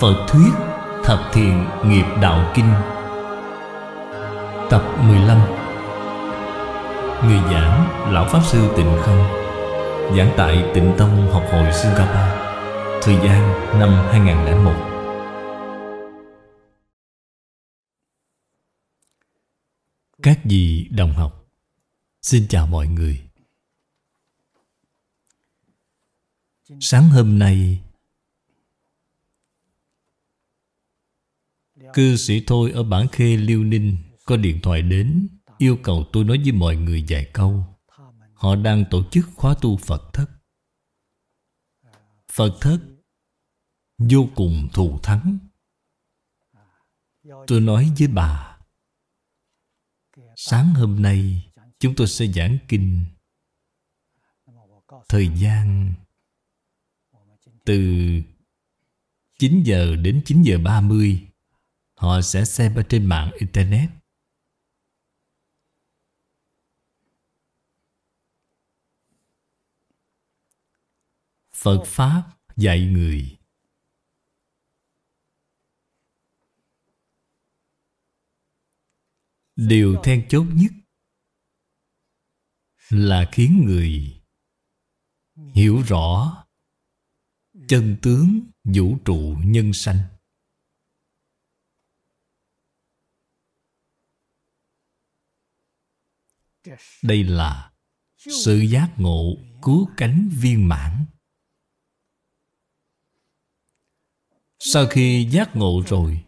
Phật Thuyết Thập Thiện Nghiệp Đạo Kinh. Tập 15 Người giảng Lão Pháp Sư Tịnh Không, Giảng tại Tịnh Tông Học hội Singapore, Thời gian năm 2001 Các vị đồng học, Xin chào mọi người. Sáng hôm nay Cư sĩ Thôi ở bản khê Liêu Ninh Có điện thoại đến, Yêu cầu tôi nói với mọi người vài câu. Họ đang tổ chức khóa tu Phật thất. Phật thất Vô cùng thù thắng. Tôi nói với bà, Sáng hôm nay Chúng tôi sẽ giảng kinh. Thời gian Từ 9 giờ đến 9 giờ 30 Họ sẽ xem ở trên mạng Internet. Phật Pháp dạy người. Điều then chốt nhất Là khiến người Hiểu rõ Chân tướng vũ trụ nhân sanh. Đây là sự giác ngộ cứu cánh viên mãn. Sau khi giác ngộ rồi,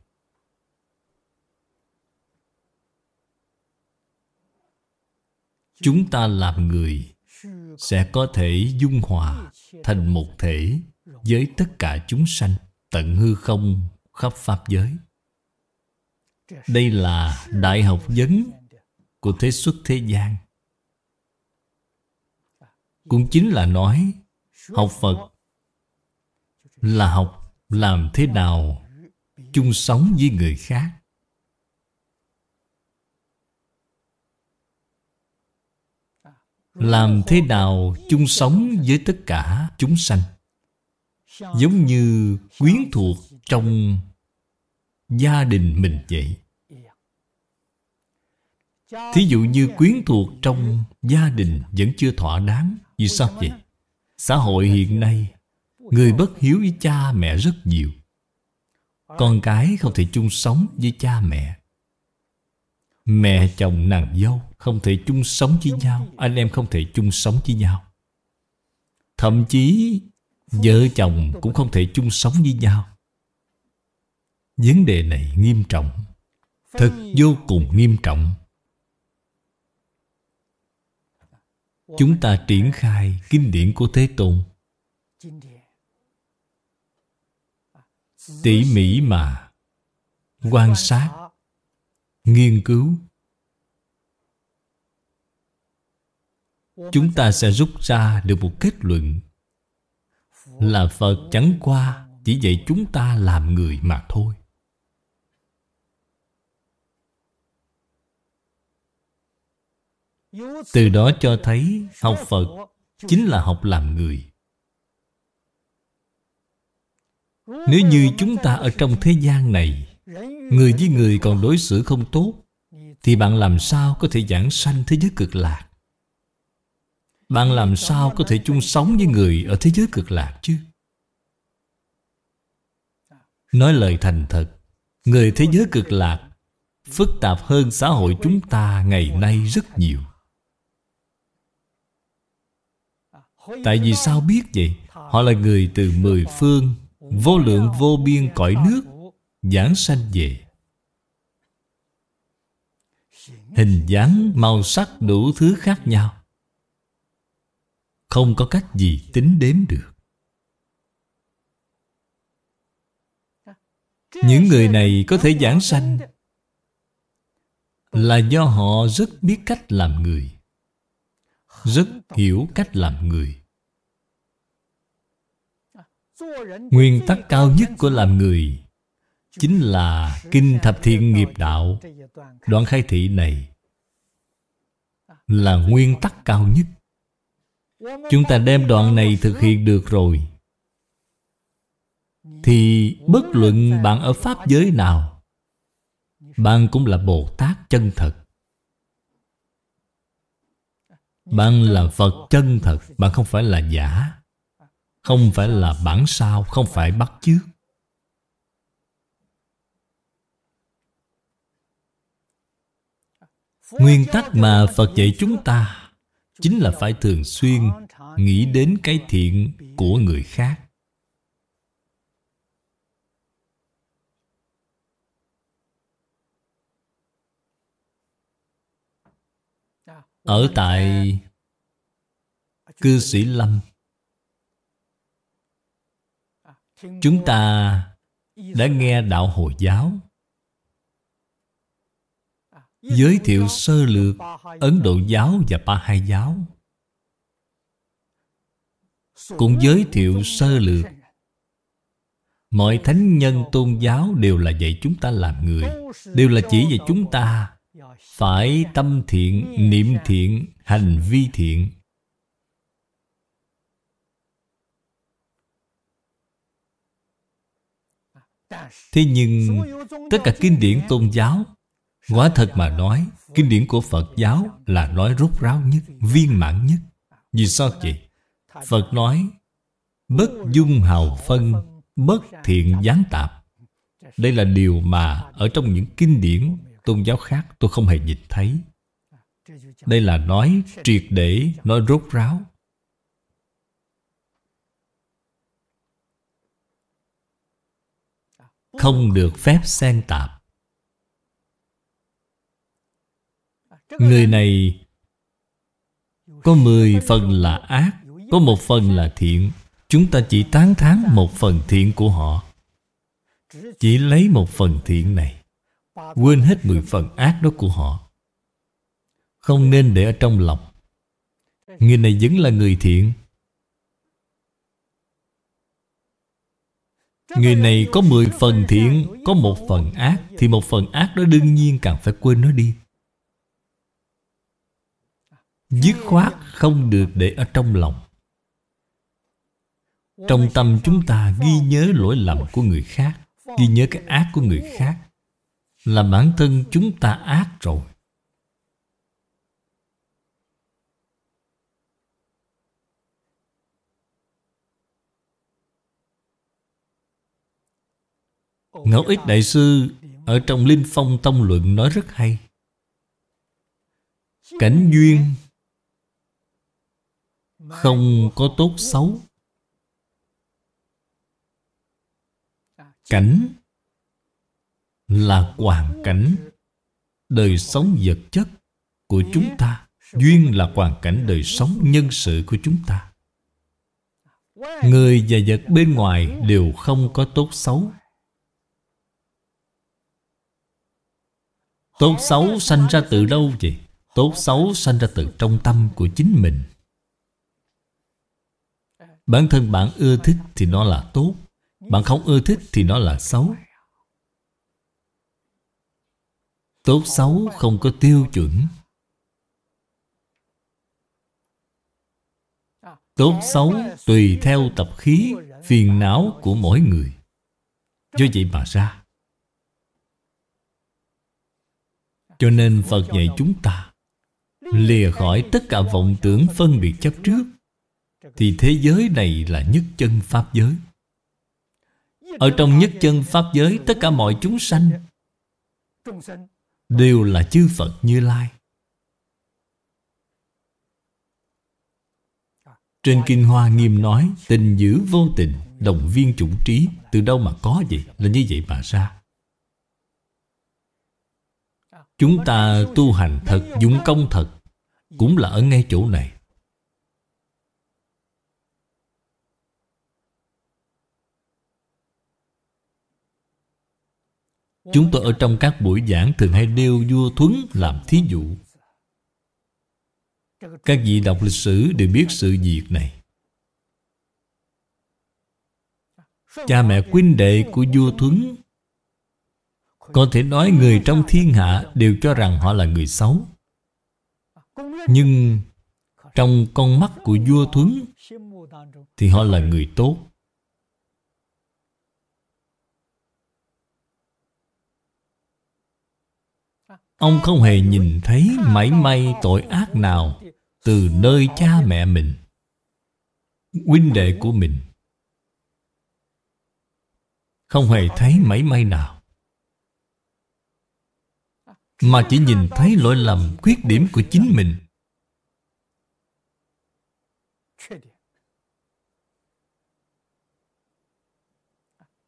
Chúng ta làm người Sẽ có thể dung hòa Thành một thể Với tất cả chúng sanh Tận hư không khắp Pháp giới Đây là đại học vấn của thế xuất thế gian. Cũng chính là nói, học phật là học làm thế nào chung sống với người khác. Làm thế nào chung sống với tất cả chúng sanh, giống như quyến thuộc trong gia đình mình vậy. Thí dụ như quyến thuộc trong gia đình vẫn chưa thỏa đáng Vì sao vậy? Xã hội hiện nay, Người bất hiếu với cha mẹ rất nhiều. Con cái không thể chung sống với cha mẹ. Mẹ chồng nàng dâu không thể chung sống với nhau. Anh em không thể chung sống với nhau. Thậm chí, Vợ chồng cũng không thể chung sống với nhau. Vấn đề này nghiêm trọng, Thật vô cùng nghiêm trọng. Chúng ta triển khai kinh điển của Thế Tôn. Tỉ mỉ mà. Quan sát. Nghiên cứu. Chúng ta sẽ rút ra được một kết luận Là Phật chẳng qua Chỉ dạy chúng ta làm người mà thôi. Từ đó cho thấy học Phật chính là học làm người. Nếu như chúng ta ở trong thế gian này, Người với người còn đối xử không tốt, Thì bạn làm sao có thể giảng sanh thế giới cực lạc? Bạn làm sao có thể chung sống với người ở thế giới cực lạc chứ? Nói lời thành thật, Người thế giới cực lạc Phức tạp hơn xã hội chúng ta ngày nay rất nhiều. Tại vì sao biết vậy? Họ là người từ mười phương Vô lượng vô biên cõi nước Giảng sanh về. Hình dáng, màu sắc đủ thứ khác nhau. Không có cách gì tính đếm được. Những người này có thể giảng sanh Là do họ rất biết cách làm người rất hiểu cách làm người. Nguyên tắc cao nhất của làm người chính là kinh thập thiện nghiệp đạo. Đoạn khai thị này là nguyên tắc cao nhất. Chúng ta đem đoạn này thực hiện được rồi. Thì bất luận bạn ở Pháp giới nào, Bạn cũng là Bồ Tát chân thật. Bạn là Phật chân thật, Bạn không phải là giả. Không phải là bản sao, Không phải bắt chước. Nguyên tắc mà Phật dạy chúng ta Chính là phải thường xuyên Nghĩ đến cái thiện của người khác. Ở tại Cư sĩ Lâm. Chúng ta đã nghe Đạo Hồi giáo Giới thiệu sơ lược Ấn Độ giáo và Pa Hai giáo, Cũng giới thiệu sơ lược Mọi thánh nhân tôn giáo đều là dạy chúng ta làm người, Đều là chỉ về chúng ta phải tâm thiện, niệm thiện, hành vi thiện. Thế nhưng tất cả kinh điển tôn giáo Quả thật mà nói Kinh điển của Phật giáo là nói rốt ráo nhất Viên mãn nhất. Vì sao vậy? Phật nói Bất dung hào phân Bất thiện gián tạp. Đây là điều mà Ở trong những kinh điển tôn giáo khác Tôi không hề nhìn thấy. Đây là nói triệt để, Nói rốt ráo. Không được phép xen tạp. Người này Có mười phần là ác, Có một phần là thiện. Chúng ta chỉ tán thán một phần thiện của họ, Chỉ lấy một phần thiện này. Quên hết mười phần ác đó của họ. Không nên để ở trong lòng. Người này vẫn là người thiện. Người này có mười phần thiện, Có một phần ác, Thì một phần ác đó đương nhiên càng phải quên nó đi. Dứt khoát không được để ở trong lòng. Trong tâm chúng ta ghi nhớ lỗi lầm của người khác, Ghi nhớ cái ác của người khác. Là bản thân chúng ta ác rồi. Ngẫu ích Đại Sư Ở trong Linh Phong Tông Luận nói rất hay. Cảnh duyên Không có tốt xấu. Cảnh là hoàn cảnh. Đời sống vật chất Của chúng ta Duyên là hoàn cảnh đời sống nhân sự của chúng ta. Người và vật bên ngoài đều không có tốt xấu. Tốt xấu sanh ra từ đâu vậy? Tốt xấu sanh ra từ trong tâm của chính mình. Bản thân bạn ưa thích thì nó là tốt, Bạn không ưa thích thì nó là xấu. Tốt xấu không có tiêu chuẩn. Tốt xấu tùy theo tập khí, Phiền não của mỗi người. Do vậy mà ra. Cho nên Phật dạy chúng ta, Lìa khỏi tất cả vọng tưởng phân biệt chấp trước, Thì thế giới này là nhất chân Pháp giới. Ở trong nhất chân Pháp giới, Tất cả mọi chúng sanh Đều là chư Phật Như Lai. Trên Kinh Hoa nghiêm nói Tình giữ vô tình Đồng viên chủng trí Từ đâu mà có vậy? Là như vậy mà ra. Chúng ta tu hành thật, dũng công thật Cũng là ở ngay chỗ này. Chúng tôi ở trong các buổi giảng thường hay nêu vua Thuấn làm thí dụ. Các vị đọc lịch sử đều biết sự việc này. Cha mẹ huynh đệ của vua Thuấn có thể nói người trong thiên hạ đều cho rằng họ là người xấu. Nhưng trong con mắt của vua Thuấn Thì họ là người tốt. Ông không hề nhìn thấy mảy may tội ác nào Từ nơi cha mẹ mình, Huynh đệ của mình. Không hề thấy mảy may nào. Mà chỉ nhìn thấy lỗi lầm, khuyết điểm của chính mình.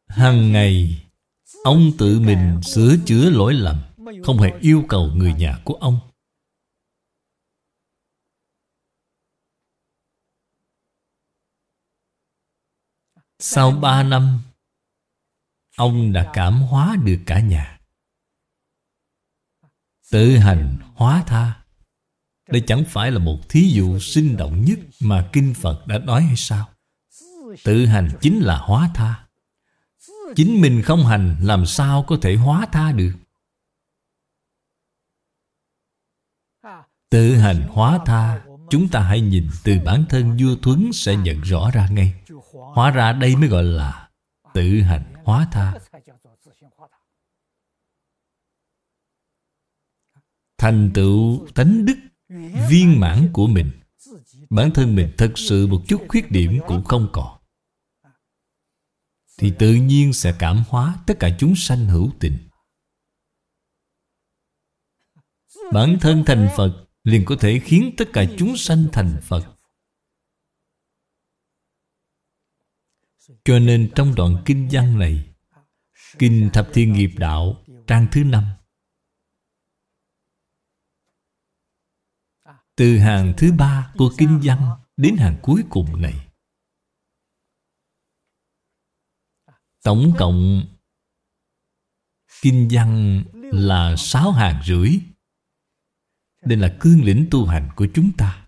Hằng ngày, Ông tự mình sửa chữa lỗi lầm. Không hề yêu cầu người nhà của ông. Sau ba năm, Ông đã cảm hóa được cả nhà. Tự hành hóa tha, Đây chẳng phải là một thí dụ sinh động nhất Mà Kinh Phật đã nói hay sao? Tự hành chính là hóa tha. Chính mình không hành, làm sao có thể hóa tha được? Tự hành hóa tha, Chúng ta hãy nhìn từ bản thân vua thuấn sẽ nhận rõ ra ngay. Hóa ra đây mới gọi là tự hành hóa tha. Thành tựu tánh đức, viên mãn của mình. Bản thân mình thật sự một chút khuyết điểm cũng không còn. Thì tự nhiên sẽ cảm hóa tất cả chúng sanh hữu tình. Bản thân thành phật liền có thể khiến tất cả chúng sanh thành phật. Cho nên trong đoạn kinh văn này, kinh thập thiên nghiệp đạo, trang thứ năm, từ hàng thứ ba của kinh văn đến hàng cuối cùng này, Tổng cộng Kinh văn là sáu hàng rưỡi. Đây là cương lĩnh tu hành của chúng ta.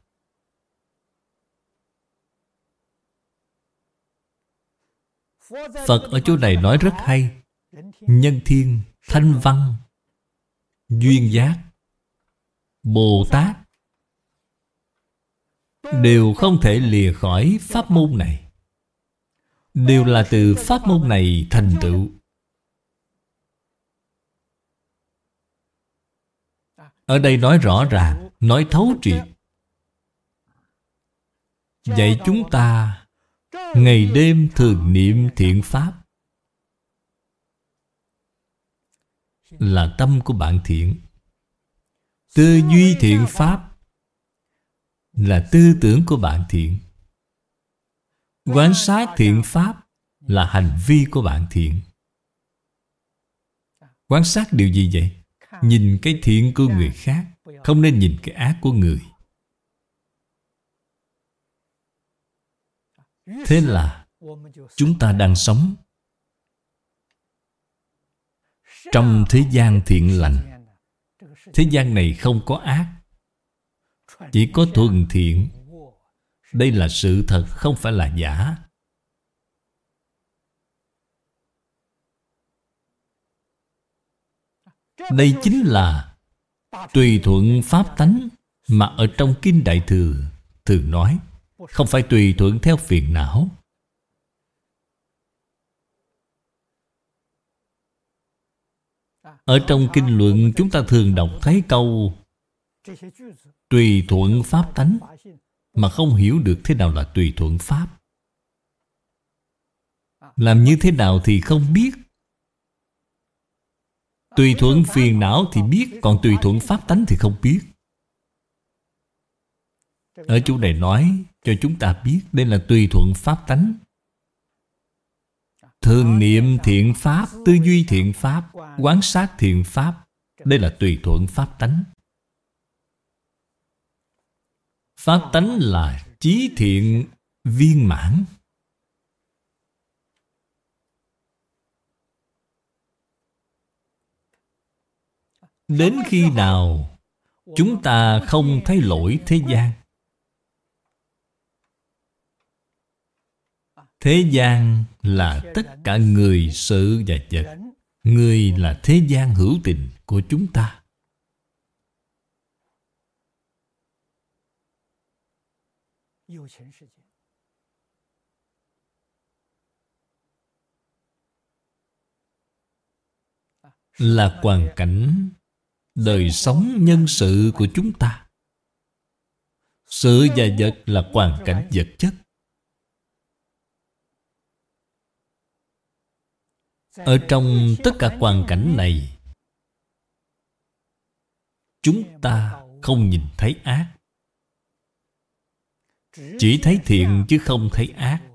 Phật ở chỗ này nói rất hay. Nhân thiên, thanh văn Duyên giác Bồ Tát Đều không thể lìa khỏi pháp môn này. Đều là từ pháp môn này thành tựu. Ở đây nói rõ ràng, nói thấu triệt. Dạy chúng ta ngày đêm thường niệm thiện pháp. Là tâm của bạn thiện. Tư duy thiện pháp là tư tưởng của bạn thiện. Quán sát thiện pháp là hành vi của bạn thiện. Quan sát điều gì vậy? Nhìn cái thiện của người khác Không nên nhìn cái ác của người. Thế là Chúng ta đang sống Trong thế gian thiện lành. Thế gian này không có ác Chỉ có thuần thiện. Đây là sự thật không phải là giả đây chính là tùy thuận pháp tánh mà ở trong kinh đại thừa thường nói. Không phải tùy thuận theo phiền não. Ở trong kinh luận, chúng ta thường đọc thấy câu tùy thuận pháp tánh mà không hiểu được thế nào là tùy thuận pháp. Làm như thế nào thì không biết tùy thuận phiền não thì biết, còn tùy thuận pháp tánh thì không biết. Ở chỗ này nói cho chúng ta biết, đây là tùy thuận pháp tánh. Thường niệm thiện pháp, tư duy thiện pháp, quán sát thiện pháp, đây là tùy thuận pháp tánh. Pháp tánh là trí thiện viên mãn. Đến khi nào Chúng ta không thấy lỗi thế gian? Thế gian là tất cả người, sự và vật. Người là thế gian hữu tình của chúng ta. Là hoàn cảnh đời sống nhân sự của chúng ta. Sự và vật là hoàn cảnh vật chất. Ở trong tất cả hoàn cảnh này, chúng ta không nhìn thấy ác. Chỉ thấy thiện chứ không thấy ác.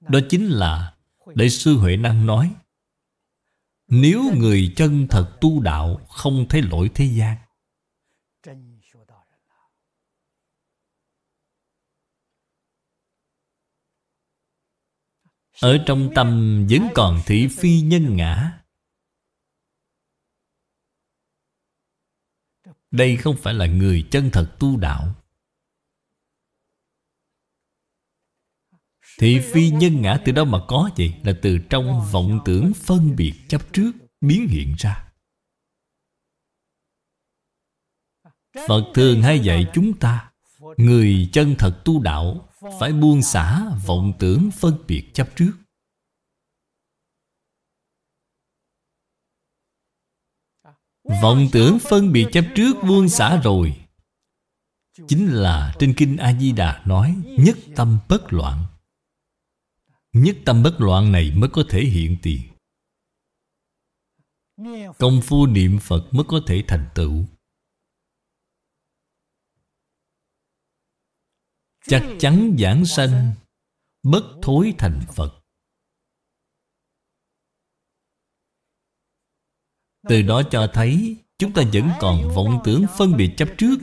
Đó chính là đại sư huệ năng nói nếu người chân thật tu đạo không thấy lỗi thế gian, ở trong tâm vẫn còn thị phi nhân ngã. Đây không phải là người chân thật tu đạo. Thị phi nhân ngã từ đâu mà có vậy? Là từ trong vọng tưởng phân biệt chấp trước Biến hiện ra. Phật thường hay dạy chúng ta, Người chân thật tu đạo Phải buông xả vọng tưởng phân biệt chấp trước. Vọng tưởng phân biệt chấp trước buông xả rồi. Chính là trên Kinh A-di-đà nói, Nhất tâm bất loạn. Nhất tâm bất loạn này mới có thể hiện tiền. Công phu niệm Phật mới có thể thành tựu. Chắc chắn giảng sanh, Bất thối thành Phật. Từ đó cho thấy, Chúng ta vẫn còn vọng tưởng phân biệt chấp trước,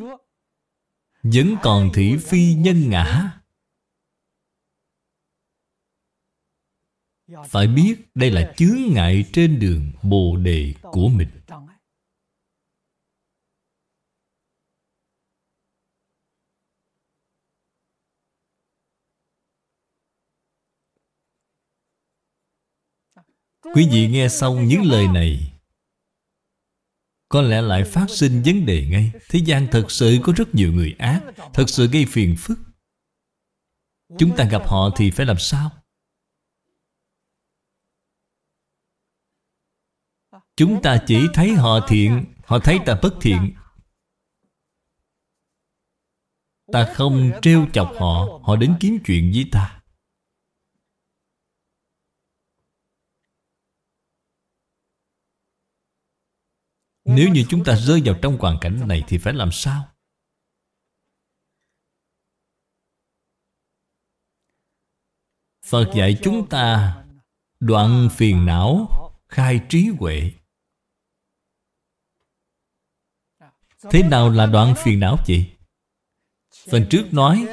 Vẫn còn thị phi nhân ngã. Phải biết đây là chướng ngại trên đường Bồ Đề của mình. Quý vị nghe xong những lời này, Có lẽ lại phát sinh vấn đề ngay. Thế gian thật sự có rất nhiều người ác, Thật sự gây phiền phức. Chúng ta gặp họ thì phải làm sao? Chúng ta chỉ thấy họ thiện, Họ thấy ta bất thiện. Ta không trêu chọc họ Họ đến kiếm chuyện với ta. Nếu như chúng ta rơi vào trong hoàn cảnh này Thì phải làm sao? Phật dạy chúng ta Đoạn phiền não, Khai trí huệ. Thế nào là đoạn phiền não chị? Phần trước nói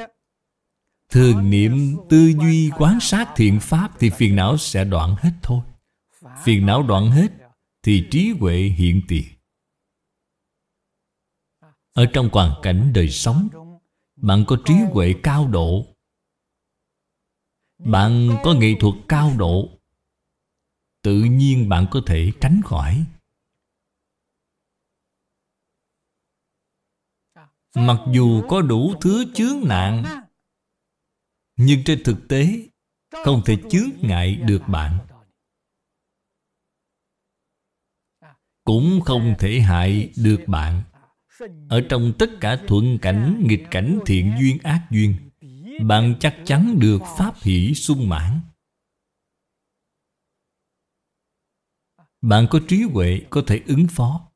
Thường niệm tư duy quán sát thiện pháp Thì phiền não sẽ đoạn hết thôi. Phiền não đoạn hết Thì trí huệ hiện tiền Ở trong hoàn cảnh đời sống, Bạn có trí huệ cao độ. Bạn có nghệ thuật cao độ. Tự nhiên bạn có thể tránh khỏi. Mặc dù có đủ thứ chướng nạn Nhưng trên thực tế Không thể chướng ngại được bạn. Cũng không thể hại được bạn. Ở trong tất cả thuận cảnh, nghịch cảnh, thiện duyên, ác duyên Bạn chắc chắn được pháp hỷ sung mãn. Bạn có trí huệ có thể ứng phó.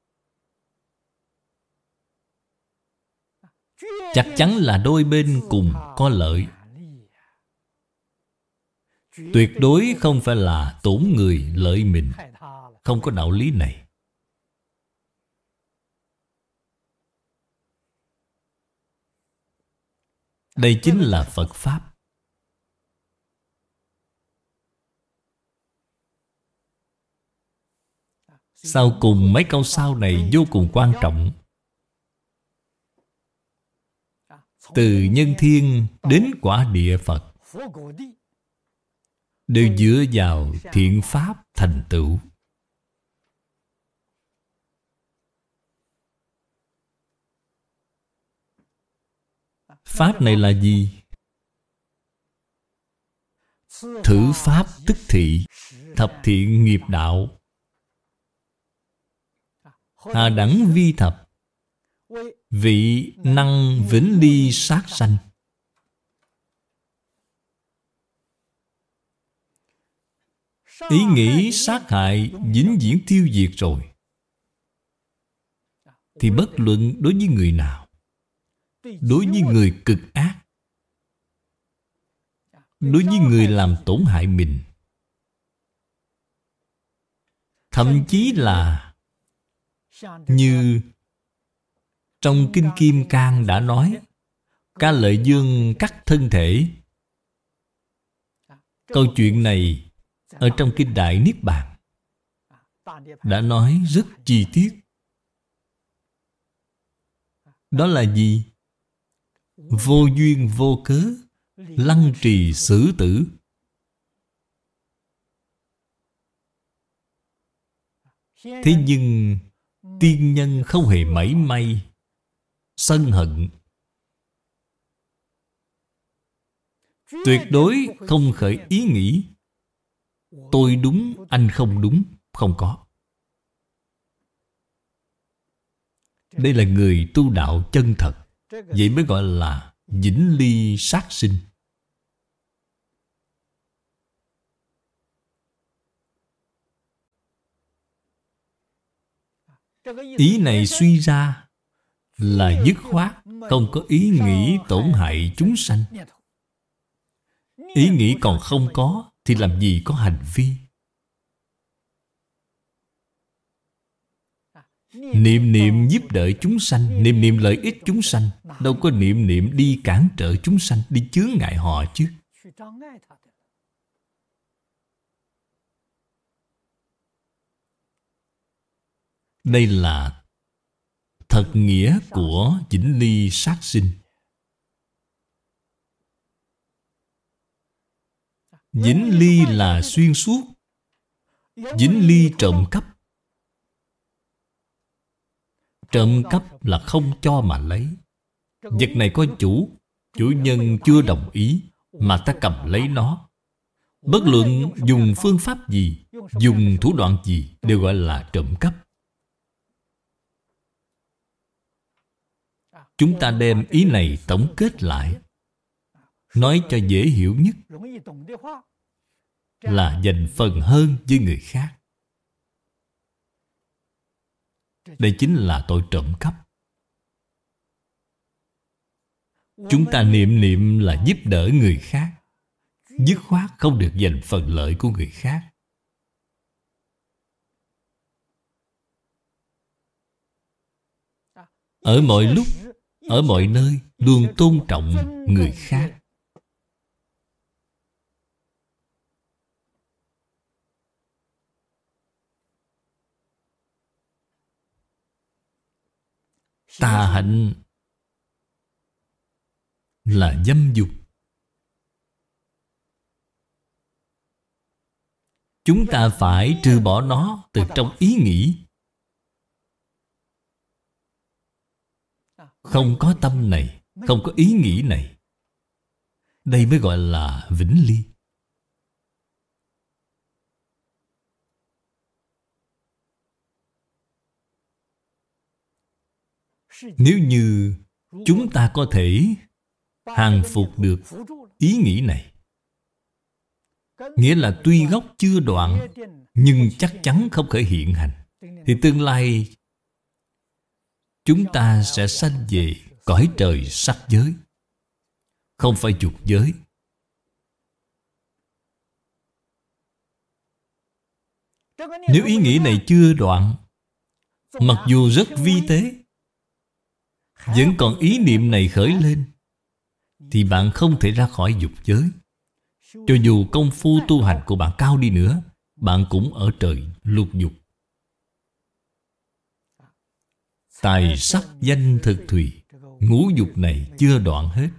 Chắc chắn là đôi bên cùng có lợi. Tuyệt đối không phải là tổn người lợi mình. Không có đạo lý này. Đây chính là phật pháp. Sau cùng mấy câu sau này vô cùng quan trọng. Từ nhân thiên đến quả địa phật, đều dựa vào thiện pháp thành tựu. Pháp này là gì? Thử pháp tức thị, thập thiện nghiệp đạo. Hà đẳng vi thập Vị năng vĩnh ly sát sanh. Ý nghĩ sát hại vĩnh viễn tiêu diệt rồi. Thì bất luận đối với người nào, Đối với người cực ác, Đối với người làm tổn hại mình, Thậm chí là Như trong Kinh Kim Cang đã nói Ca lợi dương cắt thân thể Câu chuyện này ở trong Kinh Đại Niết Bàn đã nói rất chi tiết. Đó là gì? Vô duyên vô cớ, lăng trì xử tử. Thế nhưng tiên nhân không hề mảy may sân hận. Tuyệt đối không khởi ý nghĩ. Tôi đúng, anh không đúng Không có. Đây là người tu đạo chân thật Vậy mới gọi là Vĩnh ly sát sinh. Ý này suy ra là dứt khoát Không có ý nghĩ tổn hại chúng sanh. Ý nghĩ còn không có thì làm gì có hành vi? Niệm niệm giúp đỡ chúng sanh, Niệm niệm lợi ích chúng sanh, Đâu có niệm niệm đi cản trở chúng sanh, Đi chướng ngại họ chứ. Đây là thật nghĩa của chỉnh ly sát sinh. Dính ly là xuyên suốt. Dính ly trộm cắp. Trộm cắp là không cho mà lấy. Vật này có chủ Chủ nhân chưa đồng ý Mà ta cầm lấy nó. Bất luận dùng phương pháp gì, Dùng thủ đoạn gì Đều gọi là trộm cắp. Chúng ta đem ý này tổng kết lại. Nói cho dễ hiểu nhất Là dành phần hơn với người khác. Đây chính là tội trộm cắp. Chúng ta niệm niệm là giúp đỡ người khác, Dứt khoát không được dành phần lợi của người khác. Ở mọi lúc ở mọi nơi Luôn tôn trọng người khác Tà hạnh là dâm dục. Chúng ta phải trừ bỏ nó từ trong ý nghĩ. Không có tâm này, không có ý nghĩ này. Đây mới gọi là vĩnh ly. Nếu như chúng ta có thể hàng phục được ý nghĩ này Nghĩa là tuy gốc chưa đoạn Nhưng chắc chắn không khởi hiện hành Thì tương lai Chúng ta sẽ sanh về cõi trời sắc giới. Không phải dục giới. Nếu ý nghĩ này chưa đoạn, Mặc dù rất vi tế, vẫn còn ý niệm này khởi lên, Thì bạn không thể ra khỏi dục giới. Cho dù công phu tu hành của bạn cao đi nữa, Bạn cũng ở trời lục dục. Tài sắc danh thực thùy. Ngũ dục này chưa đoạn hết.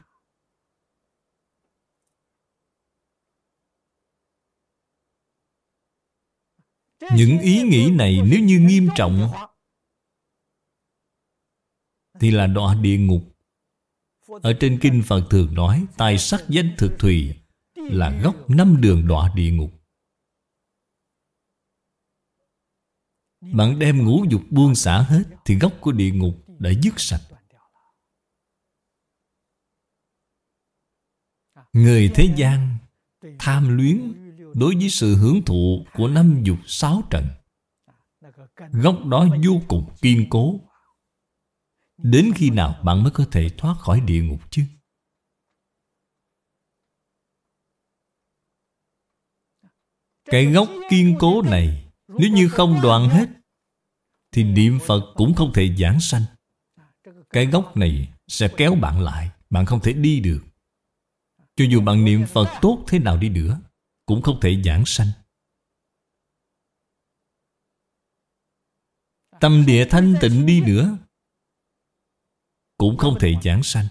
Những ý nghĩ này nếu như nghiêm trọng, thì là đọa địa ngục. Ở trên kinh phật thường nói, tài sắc danh thực thùy là gốc năm đường đọa địa ngục. Bạn đem ngũ dục buông xả hết Thì gốc của địa ngục đã dứt sạch. Người thế gian tham luyến đối với sự hưởng thụ của năm dục sáu trần. Gốc đó vô cùng kiên cố. Đến khi nào bạn mới có thể thoát khỏi địa ngục chứ? Cái gốc kiên cố này nếu như không đoạn hết, Thì niệm Phật cũng không thể giảng sanh. Cái gốc này sẽ kéo bạn lại, Bạn không thể đi được. Cho dù bạn niệm Phật tốt thế nào đi nữa, Cũng không thể giảng sanh. Tâm địa thanh tịnh đi nữa, Cũng không thể giảng sanh.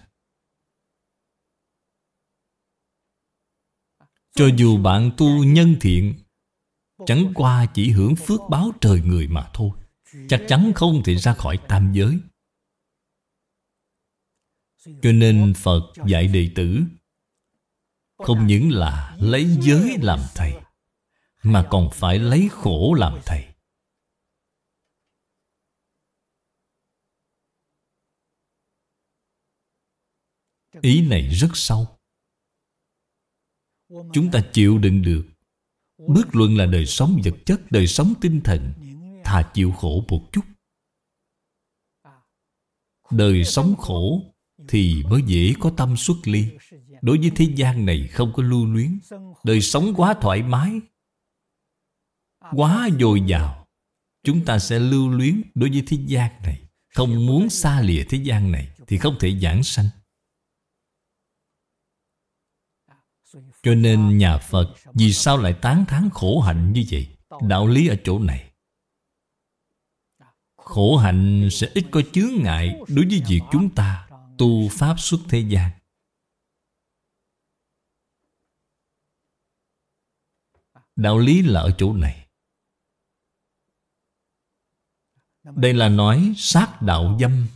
Cho dù bạn tu nhân thiện Chẳng qua chỉ hưởng phước báo trời người mà thôi. Chắc chắn không thể ra khỏi tam giới. Cho nên Phật dạy đệ tử, Không những là lấy giới làm thầy, Mà còn phải lấy khổ làm thầy. Ý này rất sâu. Chúng ta chịu đựng được Bước luận là đời sống vật chất, Đời sống tinh thần. Thà chịu khổ một chút. Đời sống khổ Thì mới dễ có tâm xuất ly. Đối với thế gian này không có lưu luyến. Đời sống quá thoải mái, Quá dồi dào. Chúng ta sẽ lưu luyến đối với thế gian này. Không muốn xa lìa thế gian này Thì không thể giảng sanh. Cho nên nhà Phật Vì sao lại tán thán khổ hạnh như vậy? Đạo lý ở chỗ này. Khổ hạnh sẽ ít có chướng ngại Đối với việc chúng ta Tu Pháp xuất thế gian. Đạo lý là ở chỗ này. Đây là nói sát đạo dâm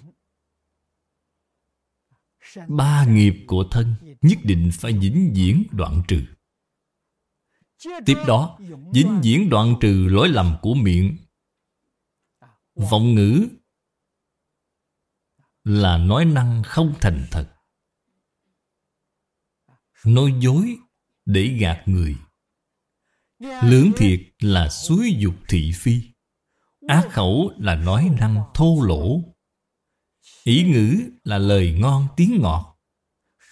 Ba nghiệp của thân Nhất định phải dính diễn đoạn trừ. Tiếp đó dính diễn đoạn trừ lỗi lầm của miệng. Vọng ngữ Là nói năng không thành thật. Nói dối để gạt người. Lưỡng thiệt là suối dục thị phi. Ác khẩu là nói năng thô lỗ. Ý ngữ là lời ngon tiếng ngọt.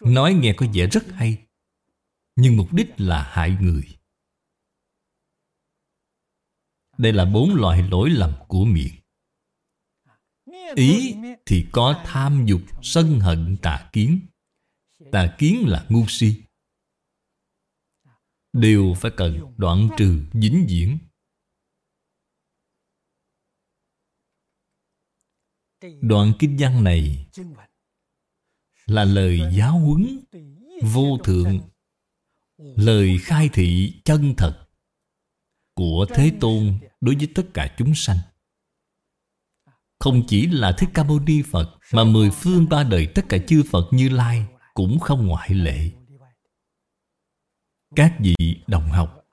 Nói nghe có vẻ rất hay Nhưng mục đích là hại người. Đây là bốn loại lỗi lầm của miệng. Ý thì có tham dục, sân hận, tà kiến. Tà kiến là ngu si. Đều phải cần đoạn trừ, dính diễn. Đoạn kinh văn này là lời giáo huấn, Vô thượng, Lời khai thị chân thật Của Thế Tôn Đối với tất cả chúng sanh. Không chỉ là Thích Ca Mâu Ni Phật, Mà mười phương ba đời tất cả chư Phật như Lai Cũng không ngoại lệ. Các vị đồng học,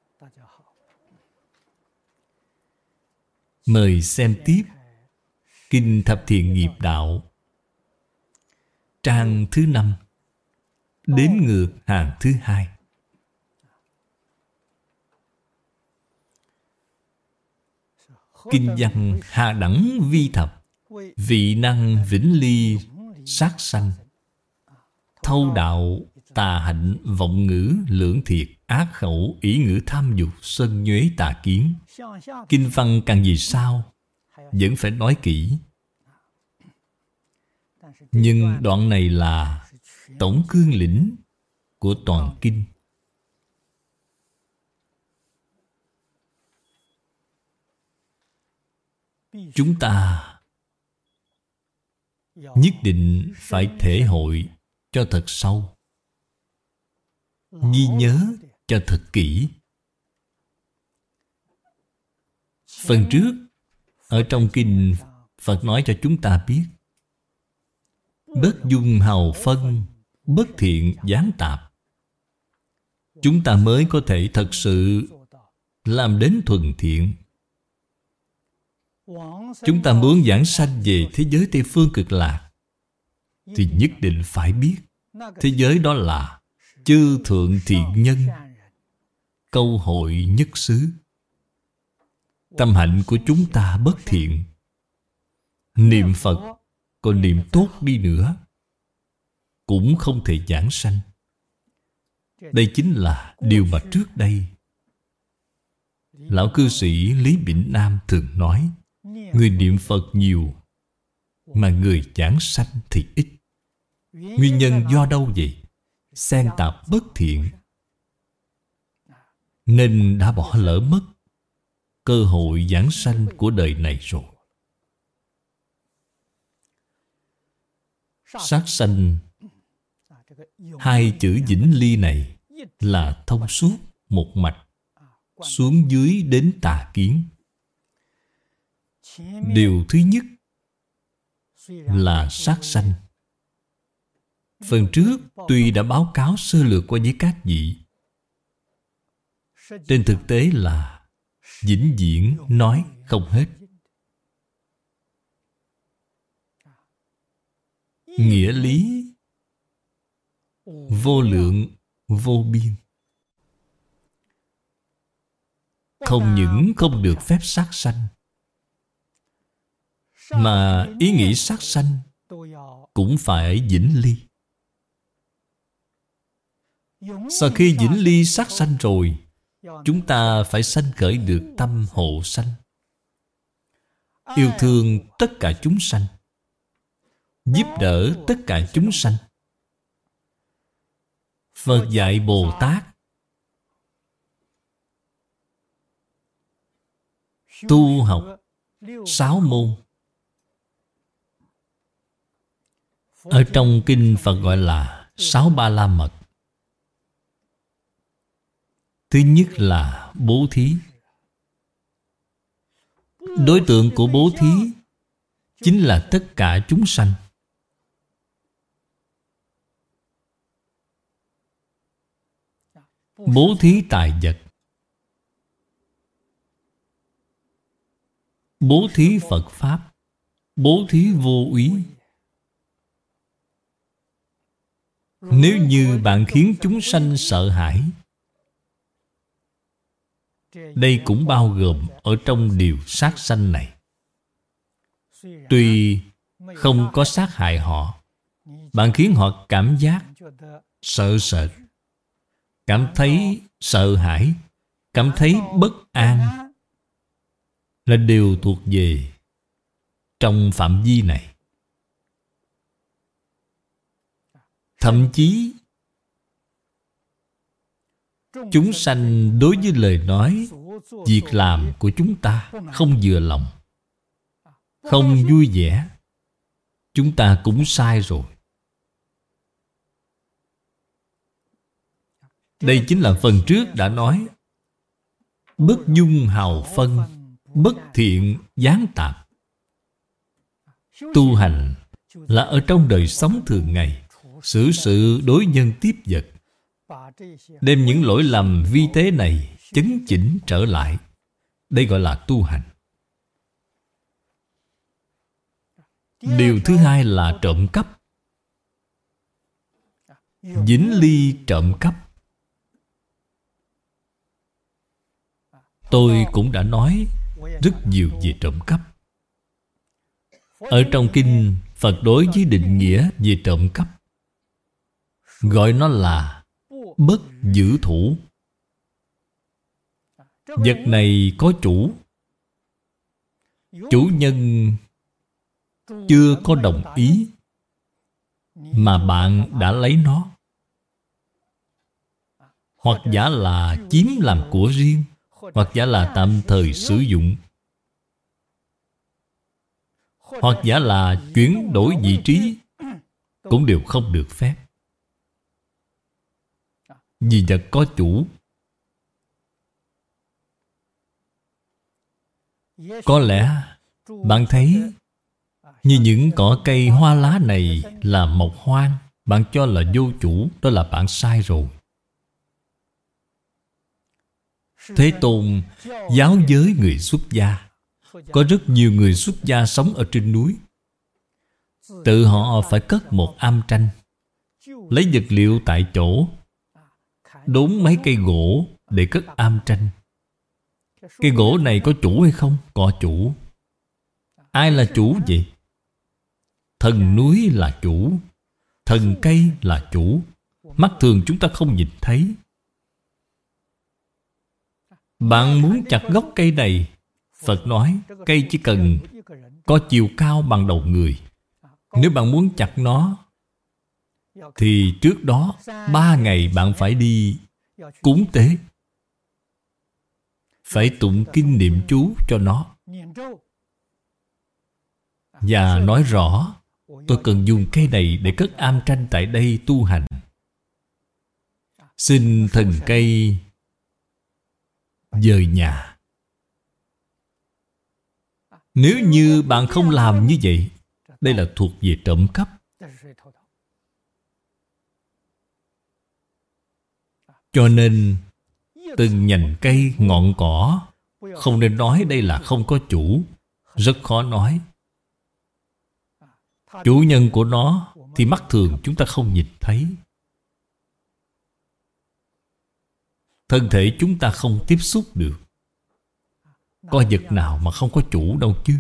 Mời xem tiếp Kinh Thập Thiện Nghiệp Đạo. Trang thứ năm Đếm ngược hàng thứ hai. Kinh văn hạ đẳng vi thập Vị năng vĩnh ly sát sanh. Thâu đạo tà hạnh vọng ngữ lưỡng thiệt ác khẩu ý ngữ tham dục sân nhuế tà kiến. Kinh văn càng gì sao? Vẫn phải nói kỹ nhưng đoạn này là tổng cương lĩnh của toàn kinh. Chúng ta nhất định phải thể hội cho thật sâu ghi nhớ cho thật kỹ. Phần trước ở trong kinh Phật nói cho chúng ta biết Bất dung hào phân Bất thiện gián tạp. Chúng ta mới có thể thật sự Làm đến thuần thiện. Chúng ta muốn giảng sanh về thế giới Tây Phương cực lạc, Thì nhất định phải biết, Thế giới đó là Chư thượng thiện nhân, Câu hội nhất xứ. Tâm hạnh của chúng ta bất thiện. Niệm Phật còn niệm tốt đi nữa, Cũng không thể giảng sanh. Đây chính là điều mà trước đây Lão cư sĩ Lý Bỉnh Nam thường nói, Người niệm Phật nhiều Mà người giảng sanh thì ít. Nguyên nhân do đâu vậy? Xen tạp bất thiện, Nên đã bỏ lỡ mất Cơ hội giảng sanh của đời này rồi. Sát sanh. Hai chữ vĩnh ly này Là thông suốt một mạch, Xuống dưới đến tà kiến. Điều thứ nhất Là sát sanh. Phần trước tuy đã báo cáo sơ lược qua với các vị, Trên thực tế là vĩnh viễn nói không hết. Nghĩa lý, Vô lượng, vô biên. Không những không được phép sát sanh, Mà ý nghĩ sát sanh Cũng phải vĩnh ly. Sau khi vĩnh ly sát sanh rồi, Chúng ta phải sanh khởi được tâm hộ sanh, Yêu thương tất cả chúng sanh. Giúp đỡ tất cả chúng sanh. Phật dạy Bồ Tát. Tu học Sáu môn. Ở trong kinh Phật gọi là Sáu ba la mật. Thứ nhất là bố thí. Đối tượng của bố thí Chính là tất cả chúng sanh. Bố thí tài vật. Bố thí Phật Pháp, Bố thí vô úy. Nếu như bạn khiến chúng sanh sợ hãi, đây cũng bao gồm ở trong điều sát sanh này. Tuy không có sát hại họ, bạn khiến họ cảm giác sợ sệt cảm thấy sợ hãi, cảm thấy bất an là điều thuộc về trong phạm vi này. Thậm chí, chúng sanh đối với lời nói, việc làm của chúng ta không vừa lòng, không vui vẻ, chúng ta cũng sai rồi. Đây chính là phần trước đã nói. Bất dung hào phân, bất thiện gián tạp. Tu hành là ở trong đời sống thường ngày, xử sự đối nhân tiếp vật. Đem những lỗi lầm vi tế này chấn chỉnh trở lại. Đây gọi là tu hành. Điều thứ hai là trộm cắp. Dính ly trộm cắp. Tôi cũng đã nói rất nhiều về trộm cắp. Ở trong kinh, phật đối với định nghĩa về trộm cắp, gọi nó là bất giữ thủ. Vật này có chủ. Chủ nhân chưa có đồng ý mà bạn đã lấy nó, hoặc giả là chiếm làm của riêng hoặc giả là tạm thời sử dụng. Hoặc giả là chuyển đổi vị trí cũng đều không được phép. Vì vật có chủ. Có lẽ bạn thấy như những cỏ cây hoa lá này là mộc hoang bạn cho là vô chủ đó là bạn sai rồi thế tôn, giáo giới người xuất gia. Có rất nhiều người xuất gia sống ở trên núi. Tự họ phải cất một am tranh, Lấy vật liệu tại chỗ, Đốn mấy cây gỗ để cất am tranh. Cây gỗ này có chủ hay không? Có chủ. Ai là chủ vậy? Thần núi là chủ, Thần cây là chủ. Mắt thường chúng ta không nhìn thấy. Bạn muốn chặt gốc cây này? Phật nói, Cây chỉ cần có chiều cao bằng đầu người. Nếu bạn muốn chặt nó, Thì trước đó Ba ngày bạn phải đi Cúng tế. Phải tụng kinh niệm chú cho nó. Và nói rõ, Tôi cần dùng cây này để cất am tranh tại đây tu hành. Xin thần cây Dời nhà. Nếu như bạn không làm như vậy Đây là thuộc về trộm cắp. Cho nên Từng nhành cây, ngọn cỏ Không nên nói đây là không có chủ Rất khó nói. Chủ nhân của nó Thì mắt thường chúng ta không nhìn thấy. Thân thể chúng ta không tiếp xúc được. Có vật nào mà không có chủ đâu chứ?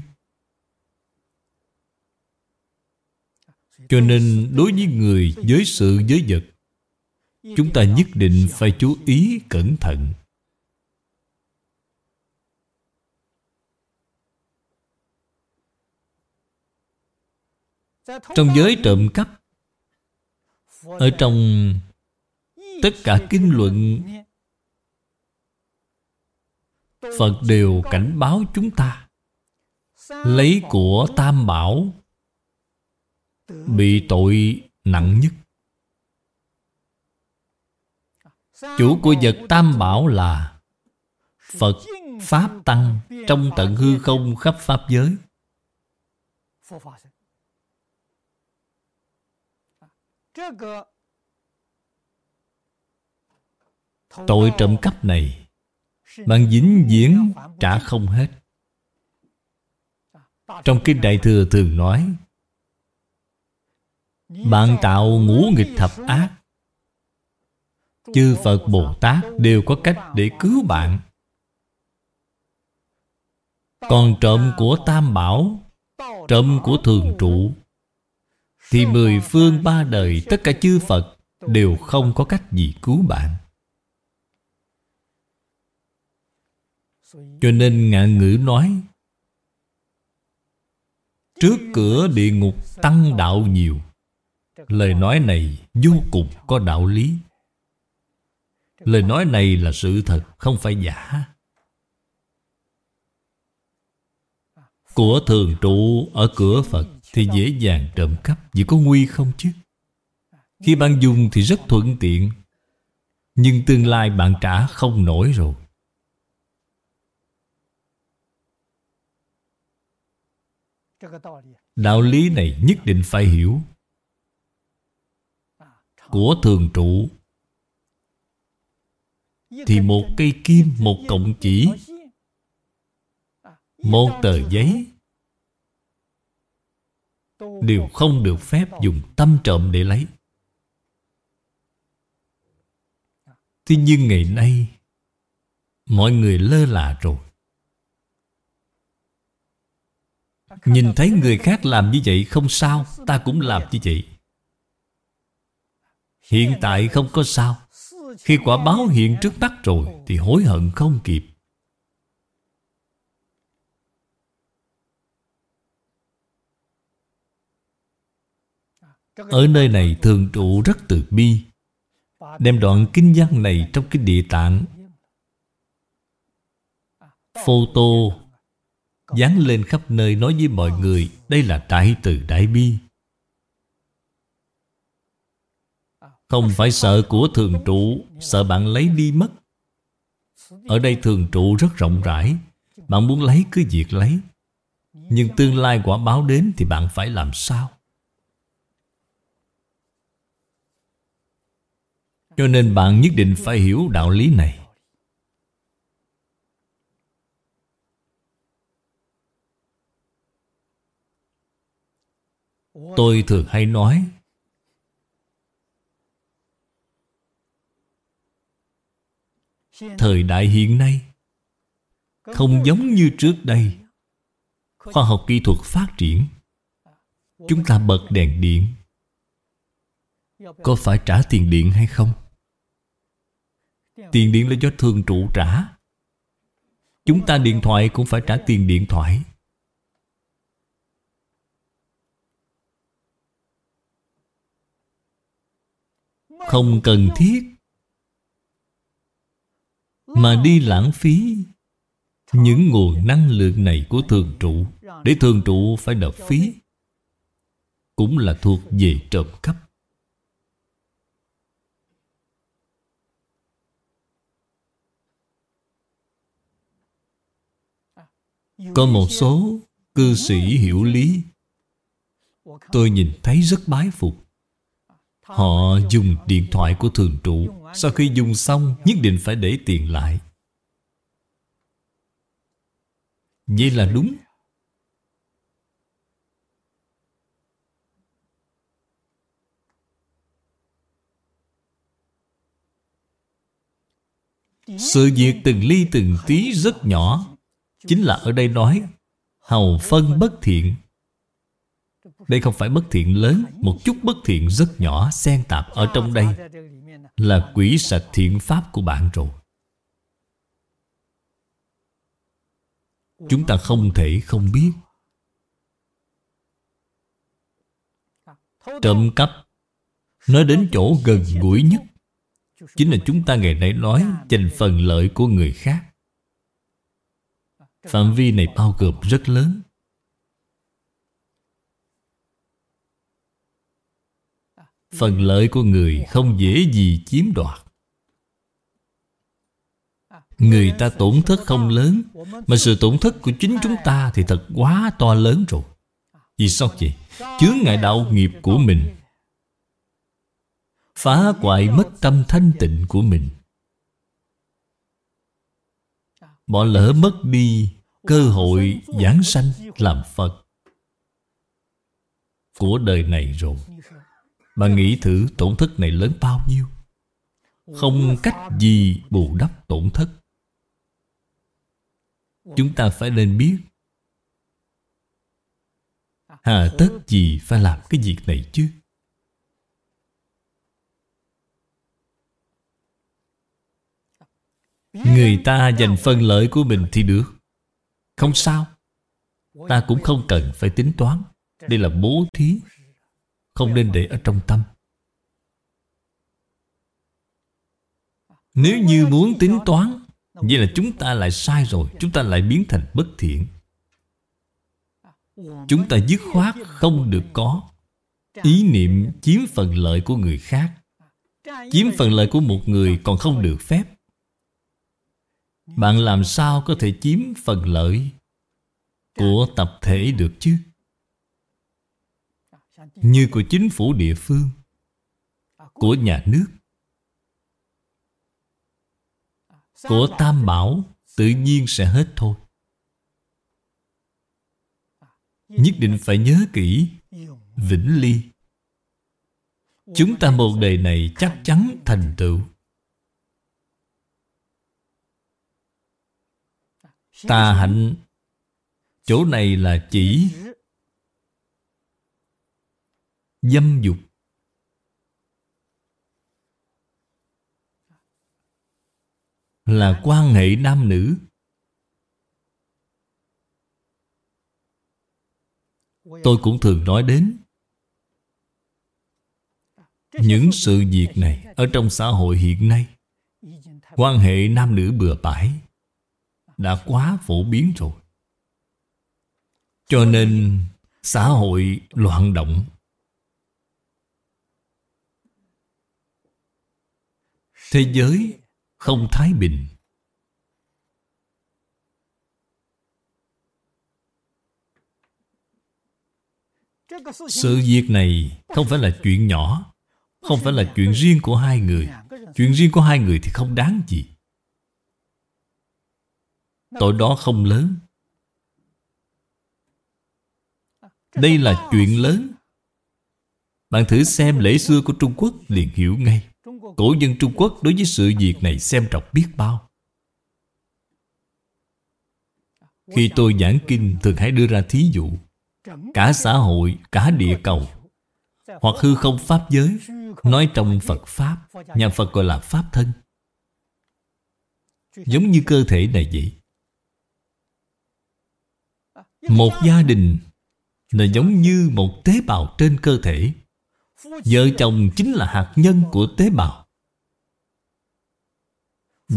Cho nên đối với người, với sự, với vật Chúng ta nhất định phải chú ý cẩn thận. Trong giới trộm cắp Ở trong tất cả kinh luận Phật đều cảnh báo chúng ta. Lấy của tam bảo Bị tội nặng nhất. Chủ của vật tam bảo là Phật, Pháp, Tăng Trong tận hư không khắp Pháp giới. Tội trộm cắp này bạn vĩnh viễn trả không hết. Trong Kinh Đại Thừa thường nói Bạn tạo ngũ nghịch thập ác. Chư Phật Bồ Tát đều có cách để cứu bạn. Còn trộm của Tam Bảo Trộm của Thường Trụ Thì mười phương ba đời Tất cả chư Phật Đều không có cách gì cứu bạn Cho nên ngạn ngữ nói, Trước cửa địa ngục tăng đạo nhiều. Lời nói này vô cùng có đạo lý. Lời nói này là sự thật, Không phải giả. Của thường trụ ở cửa Phật Thì dễ dàng trộm cắp, Vì có nguy không chứ? Khi bạn dùng thì rất thuận tiện, Nhưng tương lai bạn trả không nổi rồi. Đạo lý. Này nhất định phải hiểu. Của thường trụ. Thì một cây kim, một cọng chỉ. Một tờ giấy. Đều không được phép dùng tâm trộm để lấy. Thế nhưng ngày nay Mọi người lơ là rồi Nhìn thấy người khác làm như vậy không sao, Ta cũng làm như vậy. Hiện tại không có sao. Khi quả báo hiện trước mắt rồi, Thì hối hận không kịp. Ở nơi này thường trụ rất từ bi. Đem đoạn kinh văn này trong cái địa tạng. Photo dán lên khắp nơi nói với mọi người, đây là đại từ đại bi. Không phải sợ của thường trụ, sợ bạn lấy đi mất. Ở đây thường trụ rất rộng rãi, bạn muốn lấy cứ việc lấy. Nhưng tương lai quả báo đến thì bạn phải làm sao? Cho nên bạn nhất định phải hiểu đạo lý này. Tôi thường hay nói, Thời đại hiện nay Không giống như trước đây. Khoa học kỹ thuật phát triển, Chúng ta bật đèn điện. Có phải trả tiền điện hay không? Tiền điện là do thường trụ trả. Chúng ta điện thoại cũng phải trả tiền điện thoại. Không cần thiết. Mà đi lãng phí Những nguồn năng lượng này của thường trụ, Để thường trụ phải nộp phí, Cũng là thuộc về trộm cắp. Có một số cư sĩ hiểu lý, Tôi nhìn thấy rất bái phục. Họ dùng điện thoại của thường trụ Sau khi dùng xong, Nhất định phải để tiền lại. Vậy là đúng. Sự việc từng ly từng tí rất nhỏ. Chính là ở đây nói, Hầu phân bất thiện. Đây không phải bất thiện lớn, Một chút bất thiện rất nhỏ, xen tạp ở trong đây Là quỷ sạch thiện pháp của bạn rồi. Chúng ta không thể không biết. Trộm cắp, Nói đến chỗ gần gũi nhất, Chính là chúng ta ngày nay nói Dành phần lợi của người khác. Phạm vi này bao gồm rất lớn. Phần lợi của người không dễ gì chiếm đoạt. Người ta tổn thất không lớn, Mà sự tổn thất của chính chúng ta Thì thật quá to lớn rồi. Vì sao vậy? Chướng ngại đạo nghiệp của mình. Phá hoại mất tâm thanh tịnh của mình. Bỏ lỡ mất đi cơ hội giảng sanh làm Phật. Của đời này rồi. Bạn nghĩ thử tổn thất này lớn bao nhiêu? Không cách gì bù đắp tổn thất. Chúng ta phải nên biết Hà tất gì phải làm cái việc này chứ? Người ta dành phần lợi của mình thì được Không sao Ta cũng không cần phải tính toán Đây là bố thí không nên để ở trong tâm. Nếu như muốn tính toán, Vậy là chúng ta lại sai rồi, Chúng ta lại biến thành bất thiện. Chúng ta dứt khoát không được có Ý niệm chiếm phần lợi của người khác. Chiếm phần lợi của một người còn không được phép. Bạn làm sao có thể chiếm phần lợi của tập thể được chứ? Như của chính phủ địa phương, của nhà nước, của Tam Bảo tự nhiên sẽ hết thôi. Nhất định phải nhớ kỹ Vĩnh Ly Chúng ta một đời này chắc chắn thành tựu Tà hạnh Chỗ này là chỉ Dâm dục Là quan hệ nam nữ Tôi cũng thường nói đến Những sự việc này Ở trong xã hội hiện nay Quan hệ nam nữ bừa bãi đã quá phổ biến rồi. Cho nên xã hội loạn động. Thế giới không thái bình. Sự việc này không phải là chuyện nhỏ, Không phải là chuyện riêng của hai người. Chuyện riêng của hai người thì không đáng gì. Tội đó không lớn. Đây là chuyện lớn. Bạn thử xem lễ xưa của Trung Quốc liền hiểu ngay. Cổ nhân Trung Quốc đối với sự việc này xem trọng biết bao. Khi tôi giảng kinh thường hay đưa ra thí dụ. Cả xã hội, cả địa cầu Hoặc hư không pháp giới Nói trong Phật Pháp Nhà Phật gọi là Pháp thân. Giống như cơ thể này vậy. Một gia đình Là giống như một tế bào trên cơ thể. Vợ chồng chính là hạt nhân của tế bào.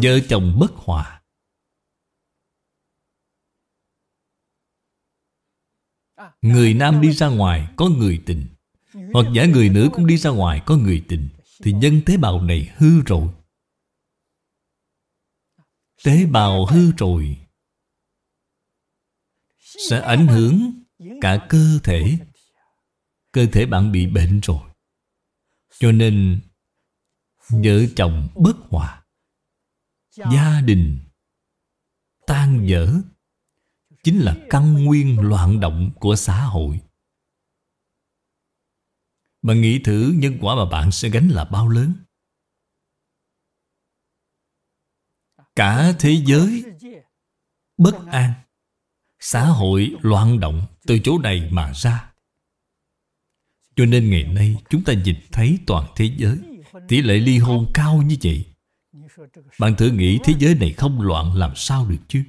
Vợ chồng bất hòa. Người nam đi ra ngoài có người tình. Hoặc giả người nữ cũng đi ra ngoài có người tình. Thì nhân tế bào này hư rồi. Tế bào hư rồi. Sẽ ảnh hưởng cả cơ thể. Cơ thể bạn bị bệnh rồi. Cho nên, Vợ chồng bất hòa. Gia đình tan vỡ chính là căn nguyên loạn động của xã hội. Bạn nghĩ thử nhân quả mà bạn sẽ gánh là bao lớn? Cả thế giới bất an, xã hội loạn động từ chỗ này mà ra. Cho nên ngày nay chúng ta nhìn thấy toàn thế giới, tỷ lệ ly hôn cao như vậy bạn thử nghĩ thế giới này không loạn làm sao được chứ?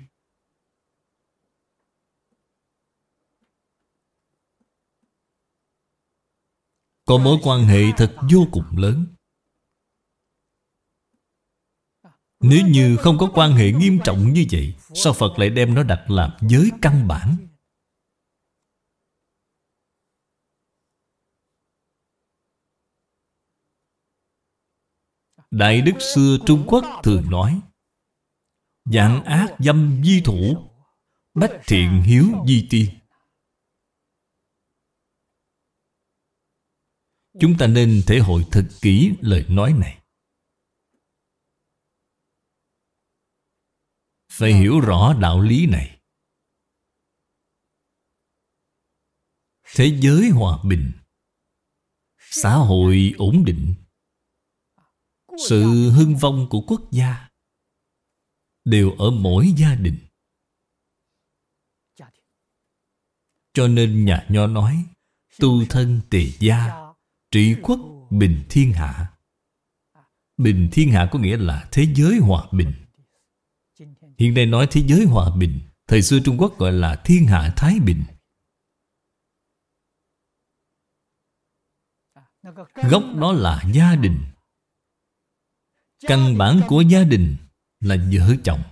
Có mối quan hệ thật vô cùng lớn. Nếu như không có quan hệ nghiêm trọng như vậy, Sao Phật lại đem nó đặt làm giới căn bản? Đại Đức xưa Trung Quốc thường nói Dạng ác dâm di thủ, Bách thiện hiếu di tiên Chúng ta nên thể hội thật kỹ lời nói này. Phải hiểu rõ đạo lý này. Thế giới hòa bình, Xã hội ổn định sự hưng vong của quốc gia Đều ở mỗi gia đình. Cho nên nhà nho nói Tu thân tề gia Trị quốc bình thiên hạ. Bình thiên hạ có nghĩa là thế giới hòa bình. Hiện nay nói thế giới hòa bình Thời xưa Trung Quốc gọi là thiên hạ thái bình. Gốc đó là gia đình Căn bản của gia đình là vợ chồng.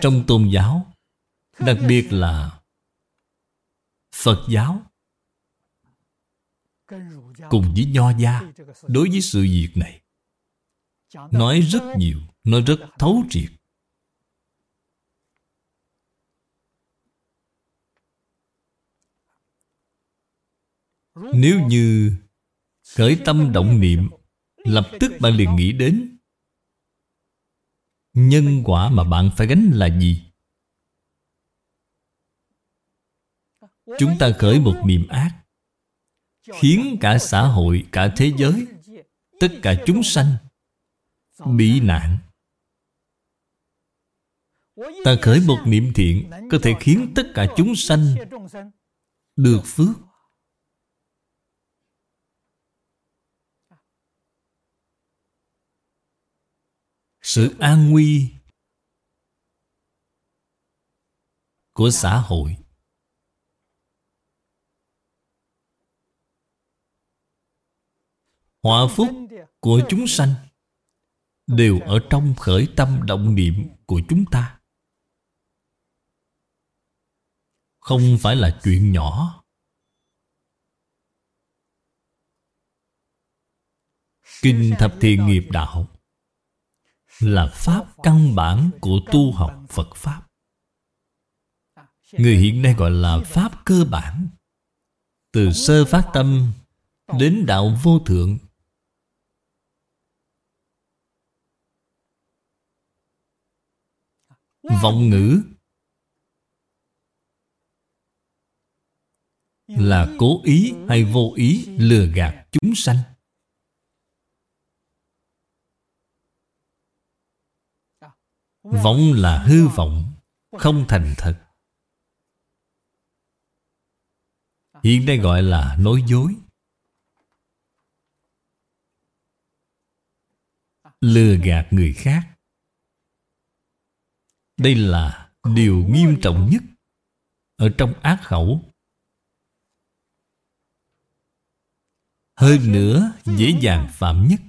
Trong tôn giáo, đặc biệt là phật giáo, cùng với nho gia, đối với sự việc này, nói rất nhiều, nói rất thấu triệt. Nếu như khởi tâm động niệm lập tức bạn liền nghĩ đến Nhân quả mà bạn phải gánh là gì? Chúng ta khởi một niềm ác Khiến cả xã hội, cả thế giới Tất cả chúng sanh Bị nạn Ta khởi một niệm thiện Có thể khiến tất cả chúng sanh Được phước sự an nguy của xã hội. Họa phúc của chúng sanh đều ở trong khởi tâm động niệm của chúng ta. Không phải là chuyện nhỏ. Kinh thập thiện nghiệp đạo là pháp căn bản của tu học Phật Pháp. Người hiện nay gọi là pháp cơ bản. Từ sơ phát tâm đến đạo vô thượng. Vọng ngữ Là cố ý hay vô ý lừa gạt chúng sanh Vọng là hư vọng, Không thành thật. Hiện nay gọi là nói dối. Lừa gạt người khác. Đây là điều nghiêm trọng nhất Ở trong ác khẩu. Hơn nữa, dễ dàng phạm nhất.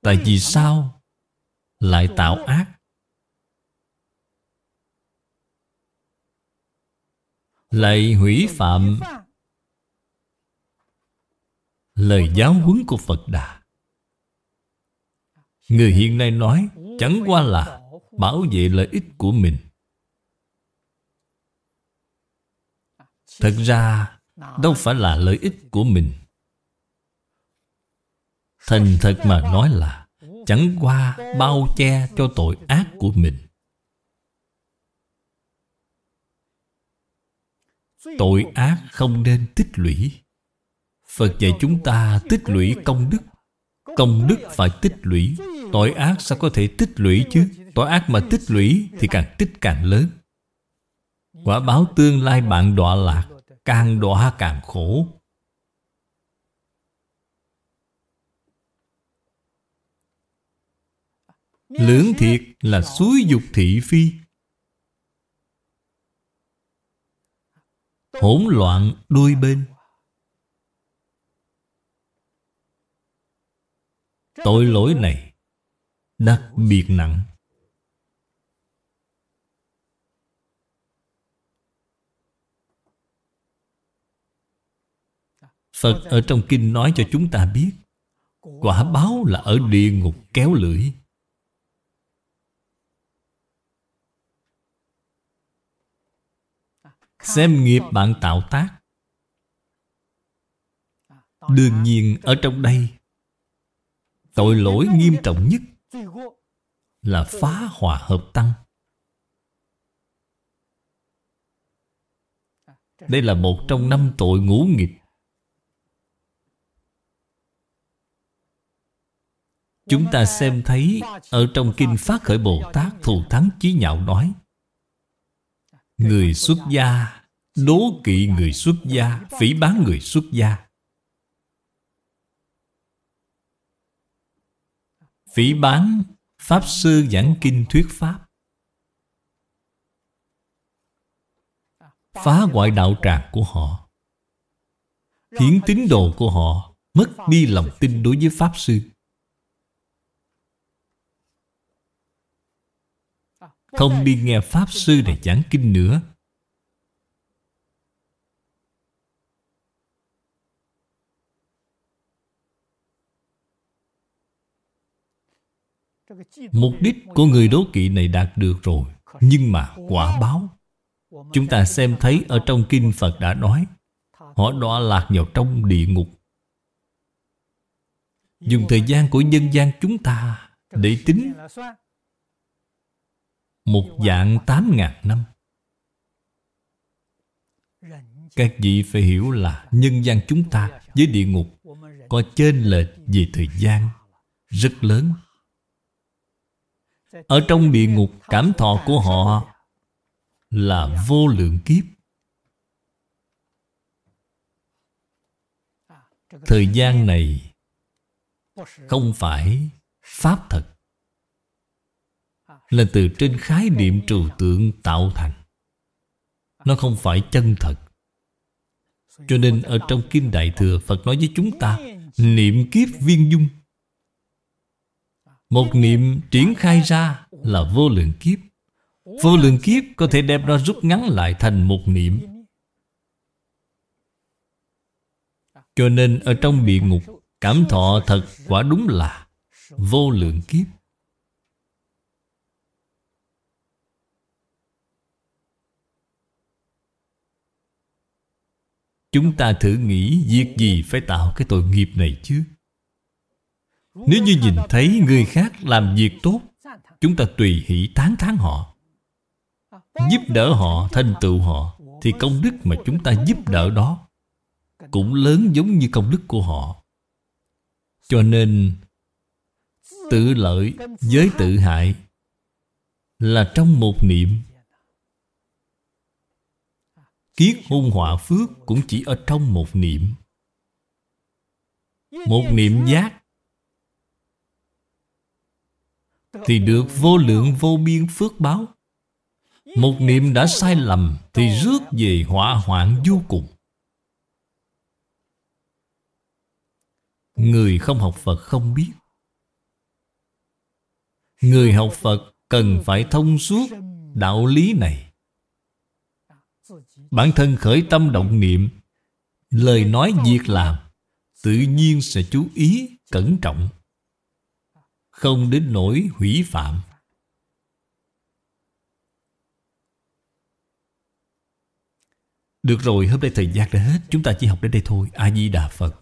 Tại vì sao Lại tạo ác? Lại hủy phạm Lời giáo huấn của Phật Đà. Người hiện nay nói Chẳng qua là bảo vệ lợi ích của mình. Thật ra, Đâu phải là lợi ích của mình. Thành thật mà nói là Chẳng qua bao che cho tội ác của mình. Tội ác không nên tích lũy. Phật dạy chúng ta tích lũy công đức. Công đức phải tích lũy. Tội ác sao có thể tích lũy chứ? Tội ác mà tích lũy thì càng tích càng lớn. Quả báo tương lai bạn đọa lạc, Càng đọa càng khổ. Lưỡng thiệt là suối dục thị phi. Hỗn loạn đôi bên. Tội lỗi này Đặc biệt nặng. Phật ở trong kinh nói cho chúng ta biết, Quả báo là ở địa ngục kéo lưỡi. Xem nghiệp bạn tạo tác. Đương nhiên ở trong đây, Tội lỗi nghiêm trọng nhất Là phá hòa hợp tăng. Đây là một trong năm tội ngũ nghịch. Chúng ta xem thấy Ở trong Kinh Phát Khởi Bồ Tát Thù Thắng Chí Nhạo nói Người xuất gia Đố kỵ người xuất gia, Phỉ bán người xuất gia. Phỉ bán Pháp Sư giảng kinh thuyết Pháp. Phá hoại đạo tràng của họ. Khiến tín đồ của họ Mất đi lòng tin đối với Pháp Sư. Không đi nghe Pháp Sư này giảng kinh nữa. Mục đích của người đố kỵ này đạt được rồi, Nhưng mà quả báo. Chúng ta xem thấy ở trong kinh Phật đã nói, Họ đọa lạc vào trong địa ngục. Dùng thời gian của nhân gian chúng ta Để tính một dạng tám ngàn năm. Các vị phải hiểu là Nhân gian chúng ta với địa ngục Có trên lệch về thời gian Rất lớn. Ở trong địa ngục, cảm thọ của họ Là vô lượng kiếp. Thời gian này Không phải Pháp thật. Là từ trên khái niệm trừu tượng tạo thành. Nó không phải chân thật. Cho nên ở trong Kinh Đại Thừa, Phật nói với chúng ta, Niệm kiếp viên dung một niệm triển khai ra là vô lượng kiếp. Vô lượng kiếp có thể đem nó rút ngắn lại thành một niệm. Cho nên ở trong địa ngục, Cảm thọ thật quả đúng là Vô lượng kiếp. Chúng ta thử nghĩ Việc gì phải tạo cái tội nghiệp này chứ? Nếu như nhìn thấy người khác làm việc tốt Chúng ta tùy hỷ tán thán họ Giúp đỡ họ, thành tựu họ Thì công đức mà chúng ta giúp đỡ đó Cũng lớn giống như công đức của họ. Cho nên Tự lợi với tự hại Là trong một niệm. Kiết hung họa phước cũng chỉ ở trong một niệm. Một niệm giác Thì được vô lượng vô biên phước báo. Một niệm đã sai lầm Thì rước về họa hoạn vô cùng. Người không học Phật không biết. Người học Phật cần phải thông suốt đạo lý này. Bản thân khởi tâm động niệm Lời nói việc làm Tự nhiên sẽ chú ý, cẩn trọng Không đến nỗi hủy phạm. Được rồi, hôm nay thời gian đã hết. Chúng ta chỉ học đến đây thôi. A-di-đà Phật.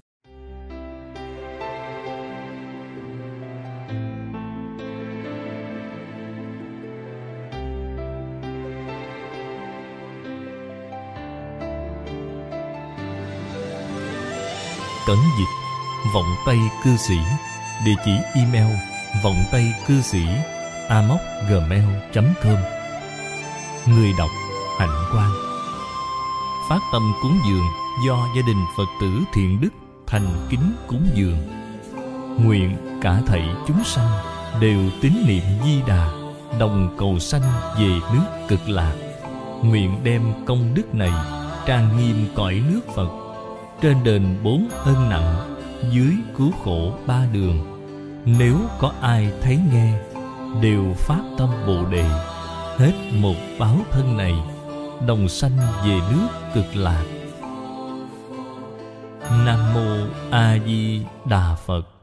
Tấn dịch. Vọng Tây Cư Sĩ. Địa chỉ email vọng tây cư sĩ amoc gmail.com Người đọc Hạnh Quang. Phát tâm cúng dường do gia đình Phật tử Thiện Đức thành kính cúng dường. Nguyện cả thảy chúng sanh đều tín niệm di đà, Đồng cầu sanh về nước cực lạc. Nguyện đem công đức này trang nghiêm cõi nước Phật trên đền bốn ân nặng, dưới cứu khổ ba đường. Nếu có ai thấy nghe, đều phát tâm bồ đề. Hết một báo thân này, đồng sanh về nước cực lạc. Nam mô a di đà phật.